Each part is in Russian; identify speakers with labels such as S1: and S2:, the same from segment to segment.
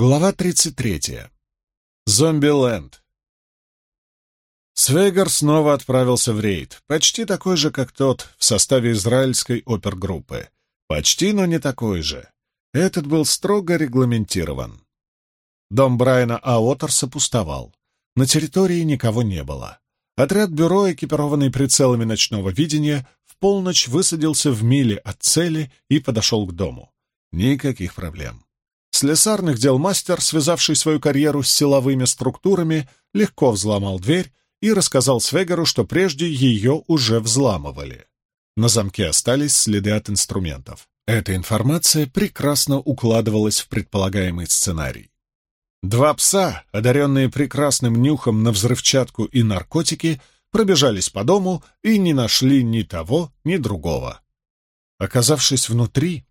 S1: Глава 33. Зомби-ленд. Свегер снова отправился в рейд, почти такой же, как тот в составе израильской опергруппы. Почти, но не такой же. Этот был строго регламентирован. Дом Брайана Аотерса пустовал. На территории никого не было. Отряд бюро, экипированный прицелами ночного видения, в полночь высадился в миле от цели и подошел к дому. Никаких проблем. Слесарных дел мастер, связавший свою карьеру с силовыми структурами, легко взломал дверь и рассказал Свегеру, что прежде ее уже взламывали. На замке остались следы от инструментов. Эта информация прекрасно укладывалась в предполагаемый сценарий. Два пса, одаренные прекрасным нюхом на взрывчатку и наркотики, пробежались по дому и не нашли ни того, ни другого. Оказавшись внутри,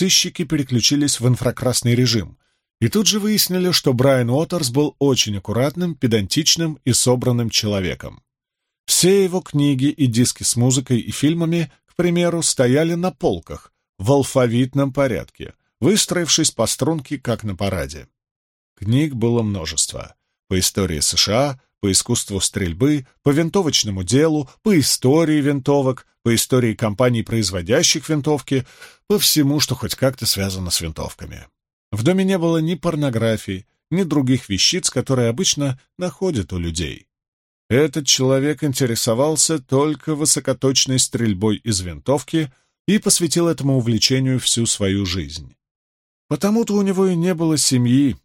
S1: сыщики переключились в инфракрасный режим и тут же выяснили, что Брайан Уотерс был очень аккуратным, педантичным и собранным человеком. Все его книги и диски с музыкой и фильмами, к примеру, стояли на полках в алфавитном порядке, выстроившись по струнке, как на параде. Книг было множество. По истории США, по искусству стрельбы, по винтовочному делу, по истории винтовок, по истории компаний, производящих винтовки, по всему, что хоть как-то связано с винтовками. В доме не было ни порнографии, ни других вещиц, которые обычно находят у людей. Этот человек интересовался только высокоточной стрельбой из винтовки и посвятил этому увлечению всю свою жизнь. Потому-то у него и не было семьи,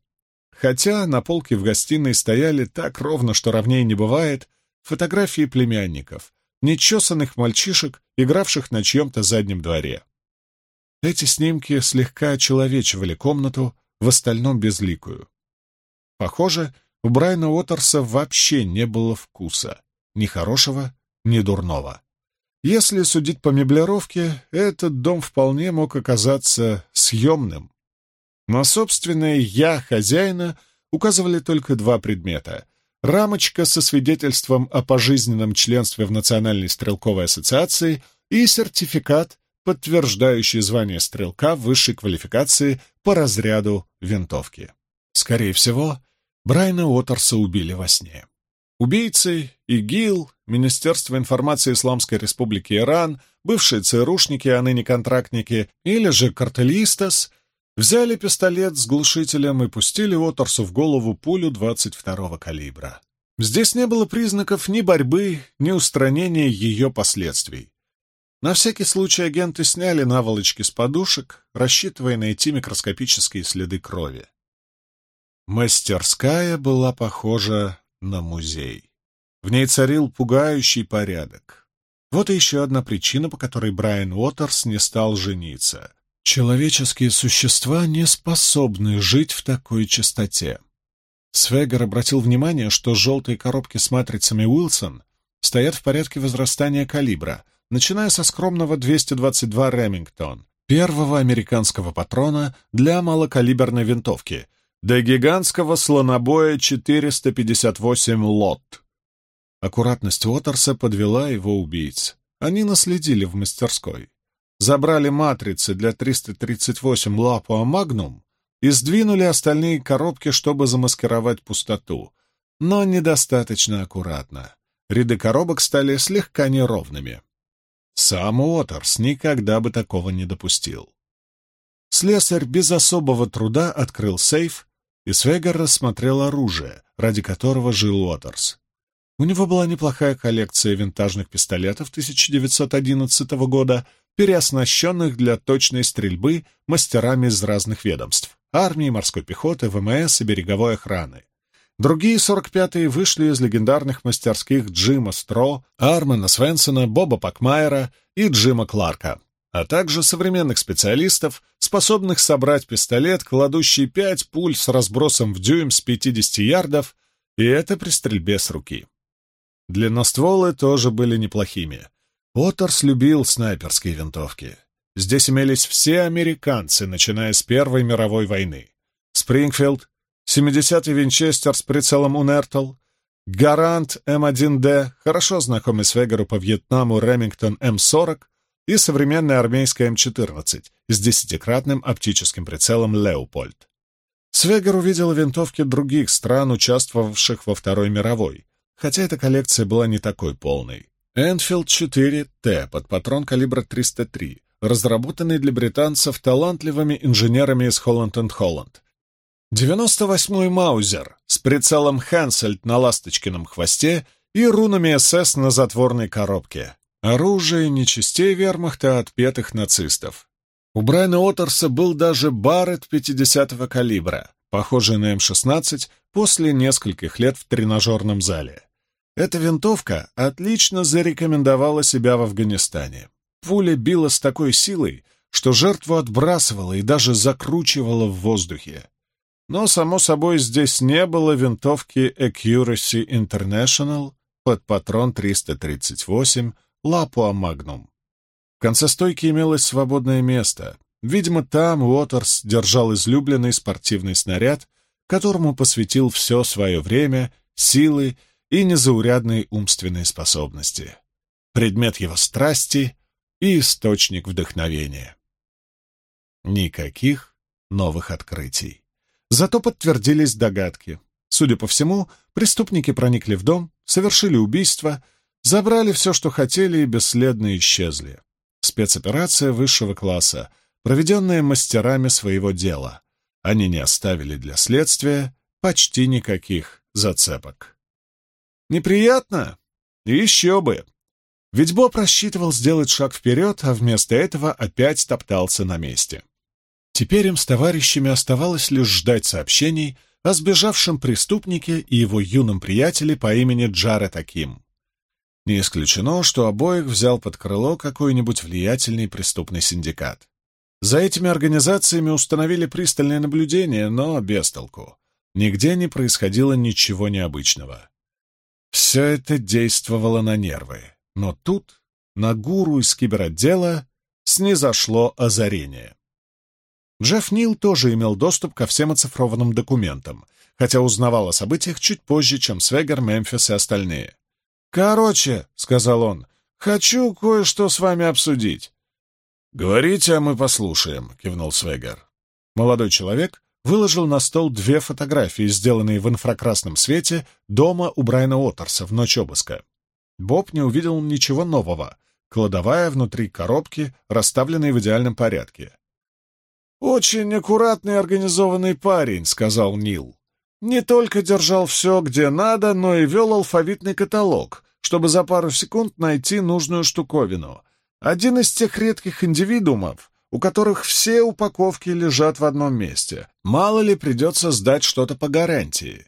S1: хотя на полке в гостиной стояли так ровно, что ровнее не бывает, фотографии племянников, нечесанных мальчишек, игравших на чьем-то заднем дворе. Эти снимки слегка очеловечивали комнату, в остальном безликую. Похоже, у Брайана Уотерса вообще не было вкуса, ни хорошего, ни дурного. Если судить по меблировке, этот дом вполне мог оказаться съемным. На собственное «я» хозяина указывали только два предмета — рамочка со свидетельством о пожизненном членстве в Национальной стрелковой ассоциации и сертификат подтверждающий звание стрелка высшей квалификации по разряду винтовки. Скорее всего, Брайана Уотерса убили во сне. Убийцы — ИГИЛ, Министерство информации Исламской Республики Иран, бывшие ЦРУшники, а ныне контрактники, или же картелистас — взяли пистолет с глушителем и пустили Уотерсу в голову пулю 22-го калибра. Здесь не было признаков ни борьбы, ни устранения ее последствий. На всякий случай агенты сняли наволочки с подушек, рассчитывая найти микроскопические следы крови. Мастерская была похожа на музей. В ней царил пугающий порядок. Вот и еще одна причина, по которой Брайан Уотерс не стал жениться. Человеческие существа не способны жить в такой чистоте. Свегер обратил внимание, что желтые коробки с матрицами Уилсон стоят в порядке возрастания калибра — начиная со скромного 222 Ремингтон, первого американского патрона для малокалиберной винтовки, до гигантского слонобоя 458 Лот. Аккуратность Уотерса подвела его убийц. Они наследили в мастерской. Забрали матрицы для 338 Лапуа Магнум и сдвинули остальные коробки, чтобы замаскировать пустоту, но недостаточно аккуратно. Ряды коробок стали слегка неровными. Сам Уотерс никогда бы такого не допустил. Слесарь без особого труда открыл сейф, и Свегер рассмотрел оружие, ради которого жил Уотерс. У него была неплохая коллекция винтажных пистолетов 1911 года, переоснащенных для точной стрельбы мастерами из разных ведомств — армии, морской пехоты, ВМС и береговой охраны. Другие 45-е вышли из легендарных мастерских Джима Стро, Армана Свенсона, Боба Пакмайера и Джима Кларка, а также современных специалистов, способных собрать пистолет, кладущий пять пуль с разбросом в дюйм с 50 ярдов, и это при стрельбе с руки. Длинностволы тоже были неплохими. Оттерс любил снайперские винтовки. Здесь имелись все американцы, начиная с Первой мировой войны. Спрингфилд, 70-й Винчестер с прицелом Унертл, Гарант М1Д, хорошо знакомый Свегеру по Вьетнаму Ремингтон М40 и современная армейская М14 с десятикратным оптическим прицелом Леопольд. Свегер увидел винтовки других стран, участвовавших во Второй мировой, хотя эта коллекция была не такой полной. Энфилд 4Т под патрон калибра 303, разработанный для британцев талантливыми инженерами из Холланд энд Холланд. 98-й Маузер с прицелом Хансельд на ласточкином хвосте и рунами СС на затворной коробке. Оружие не частей вермахта, а отпетых нацистов. У Брайана Отерса был даже Барретт 50-го калибра, похожий на М-16 после нескольких лет в тренажерном зале. Эта винтовка отлично зарекомендовала себя в Афганистане. Пуля била с такой силой, что жертву отбрасывала и даже закручивала в воздухе. Но, само собой, здесь не было винтовки Accuracy International под патрон 338 Lapua Magnum. В конце стойки имелось свободное место. Видимо, там Уотерс держал излюбленный спортивный снаряд, которому посвятил все свое время, силы и незаурядные умственные способности. Предмет его страсти и источник вдохновения. Никаких новых открытий. Зато подтвердились догадки. Судя по всему, преступники проникли в дом, совершили убийство, забрали все, что хотели, и бесследно исчезли. Спецоперация высшего класса, проведенная мастерами своего дела. Они не оставили для следствия почти никаких зацепок. Неприятно? Еще бы! Ведь Боб рассчитывал сделать шаг вперед, а вместо этого опять топтался на месте. Теперь им с товарищами оставалось лишь ждать сообщений о сбежавшем преступнике и его юном приятеле по имени Джаред Аким. Не исключено, что обоих взял под крыло какой-нибудь влиятельный преступный синдикат. За этими организациями установили пристальное наблюдение, но без толку. Нигде не происходило ничего необычного. Все это действовало на нервы. Но тут на гуру из киберотдела снизошло озарение. Джефф Нил тоже имел доступ ко всем оцифрованным документам, хотя узнавал о событиях чуть позже, чем Свегер, Мемфис и остальные. «Короче», — сказал он, — «хочу кое-что с вами обсудить». «Говорите, а мы послушаем», — кивнул Свегер. Молодой человек выложил на стол две фотографии, сделанные в инфракрасном свете дома у Брайана Уотерса в ночь обыска. Боб не увидел ничего нового. Кладовая внутри коробки, расставленная в идеальном порядке. «Очень аккуратный организованный парень», — сказал Нил. «Не только держал все, где надо, но и вел алфавитный каталог, чтобы за пару секунд найти нужную штуковину. Один из тех редких индивидуумов, у которых все упаковки лежат в одном месте. Мало ли придется сдать что-то по гарантии.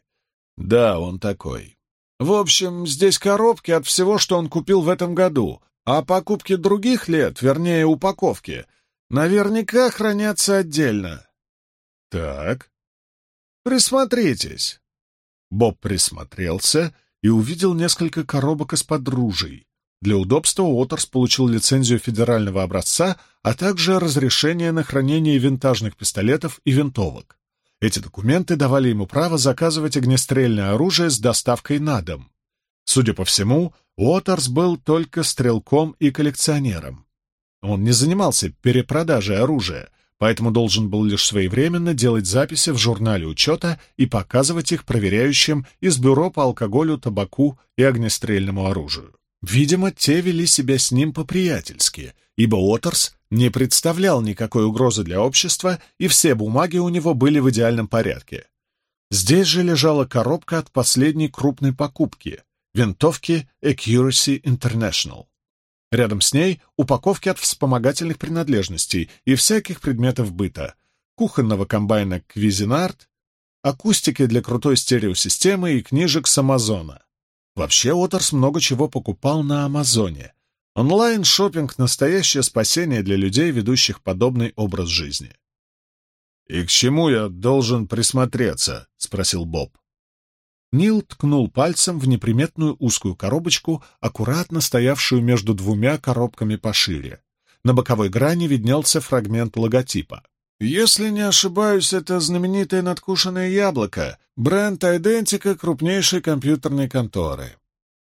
S1: Да, он такой. В общем, здесь коробки от всего, что он купил в этом году, а покупки других лет, вернее, упаковки, наверняка хранятся отдельно. Так. Присмотритесь. Боб присмотрелся и увидел несколько коробок из-под ружей. Для удобства Уотерс получил лицензию федерального образца, а также разрешение на хранение винтажных пистолетов и винтовок. Эти документы давали ему право заказывать огнестрельное оружие с доставкой на дом. Судя по всему, Уотерс был только стрелком и коллекционером. Он не занимался перепродажей оружия, поэтому должен был лишь своевременно делать записи в журнале учета и показывать их проверяющим из бюро по алкоголю, табаку и огнестрельному оружию. Видимо, те вели себя с ним по-приятельски, ибо Уотерс не представлял никакой угрозы для общества, и все бумаги у него были в идеальном порядке. Здесь же лежала коробка от последней крупной покупки — винтовки Accuracy International. Рядом с ней упаковки от вспомогательных принадлежностей и всяких предметов быта, кухонного комбайна Cuisinart, акустики для крутой стереосистемы и книжек с Амазона. Вообще Уотерс много чего покупал на Амазоне. онлайн шопинг настоящее спасение для людей, ведущих подобный образ жизни. «И к чему я должен присмотреться?» — спросил Боб. Нил ткнул пальцем в неприметную узкую коробочку, аккуратно стоявшую между двумя коробками пошире. На боковой грани виднелся фрагмент логотипа. Если не ошибаюсь, это знаменитое надкушенное яблоко, бренд Айдентика крупнейшей компьютерной конторы.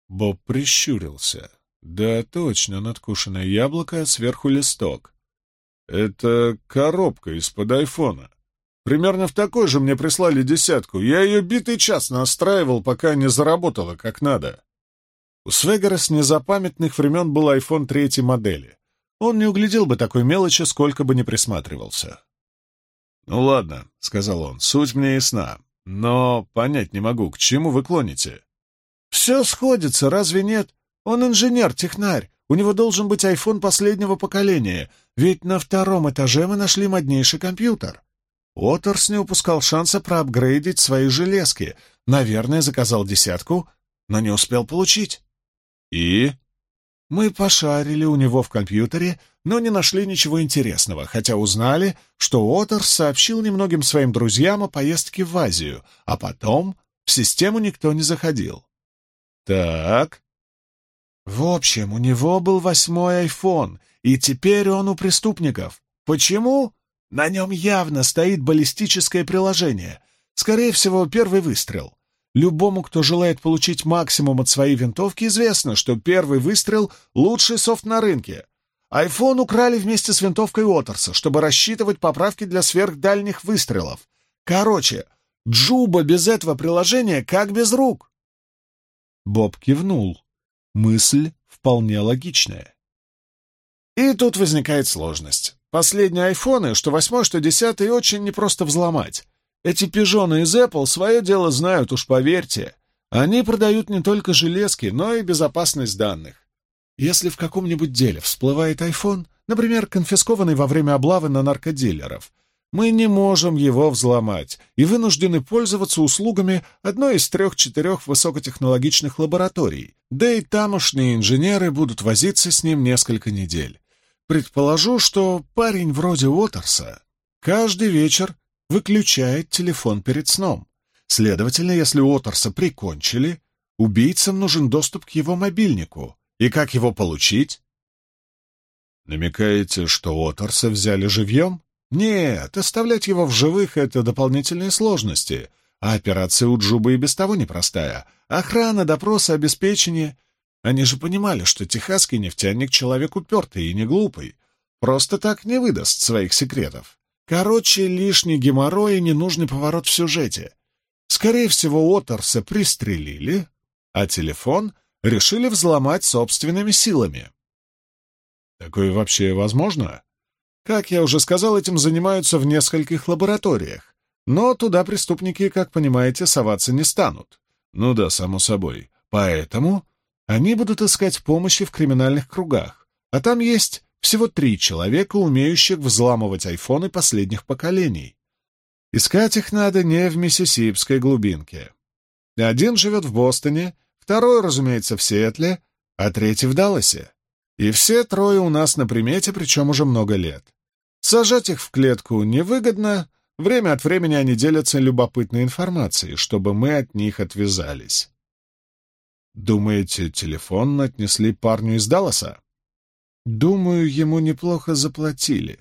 S1: Боб прищурился. Да, точно, надкушенное яблоко, сверху листок. Это коробка из-под айфона. Примерно в такой же мне прислали десятку. Я ее битый час настраивал, пока не заработала как надо. У Свегера с незапамятных времен был iPhone третьей модели. Он не углядел бы такой мелочи, сколько бы не присматривался. «Ну ладно», — сказал он, — «суть мне ясна, но понять не могу, к чему вы клоните?» «Все сходится, разве нет? Он инженер-технарь, у него должен быть айфон последнего поколения, ведь на втором этаже мы нашли моднейший компьютер. Оторс не упускал шанса проапгрейдить свои железки. Наверное, заказал десятку, но не успел получить. И? Мы пошарили у него в компьютере, но не нашли ничего интересного, хотя узнали, что Оторс сообщил немногим своим друзьям о поездке в Азию, а потом в систему никто не заходил. Так, в общем, у него был восьмой айфон, и теперь он у преступников. Почему? На нем явно стоит баллистическое приложение. Скорее всего, первый выстрел. Любому, кто желает получить максимум от своей винтовки, известно, что первый выстрел — лучший софт на рынке. Айфон украли вместе с винтовкой Уотерса, чтобы рассчитывать поправки для сверхдальних выстрелов. Короче, Джуба без этого приложения как без рук. Боб кивнул. Мысль вполне логичная. И тут возникает сложность. Последние айфоны, что восьмой, что десятый, очень непросто взломать. Эти пижоны из Apple свое дело знают, уж поверьте. Они продают не только железки, но и безопасность данных. Если в каком-нибудь деле всплывает iPhone, например, конфискованный во время облавы на наркодилеров, мы не можем его взломать и вынуждены пользоваться услугами одной из трех-четырех высокотехнологичных лабораторий, да и тамошние инженеры будут возиться с ним несколько недель. Предположу, что парень вроде Уотерса каждый вечер выключает телефон перед сном. Следовательно, если Уотерса прикончили, убийцам нужен доступ к его мобильнику. И как его получить? Намекаете, что Уотерса взяли живьем? Нет, оставлять его в живых — это дополнительные сложности, а операция у Джубы и без того непростая. Охрана, допросы, обеспечение. Они же понимали, что техасский нефтяник — человек упертый и не глупый. Просто так не выдаст своих секретов. Короче, лишний геморрой и ненужный поворот в сюжете. Скорее всего, Уотерса пристрелили, а телефон решили взломать собственными силами. Такое вообще возможно? Как я уже сказал, этим занимаются в нескольких лабораториях. Но туда преступники, как понимаете, соваться не станут. Ну да, само собой. Поэтому они будут искать помощи в криминальных кругах. А там есть всего три человека, умеющих взламывать айфоны последних поколений. Искать их надо не в миссисипской глубинке. Один живет в Бостоне, второй, разумеется, в Сиэтле, а третий в Далласе. И все трое у нас на примете, причем уже много лет. Сажать их в клетку невыгодно, время от времени они делятся любопытной информацией, чтобы мы от них отвязались. Думаете, телефон отнесли парню из Далласа? Думаю, ему неплохо заплатили.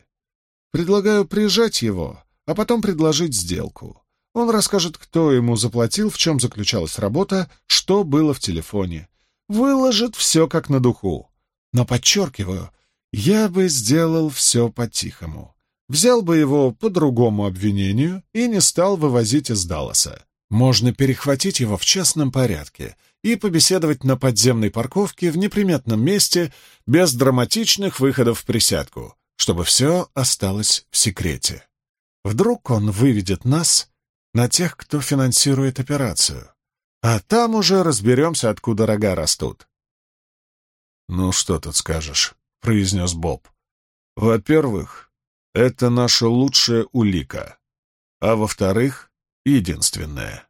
S1: Предлагаю прижать его, а потом предложить сделку. Он расскажет, кто ему заплатил, в чем заключалась работа, что было в телефоне. Выложит все как на духу. Но, подчеркиваю, я бы сделал все по-тихому. Взял бы его по другому обвинению и не стал вывозить из Далласа. Можно перехватить его в частном порядке и побеседовать на подземной парковке в неприметном месте без драматичных выходов в присядку, чтобы все осталось в секрете. Вдруг он выведет нас на тех, кто финансирует операцию. А там уже разберемся, откуда рога растут. «Ну, что тут скажешь?» — произнес Боб. «Во-первых, это наша лучшая улика, а во-вторых, единственная.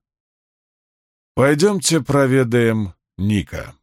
S1: Пойдемте проведаем Ника».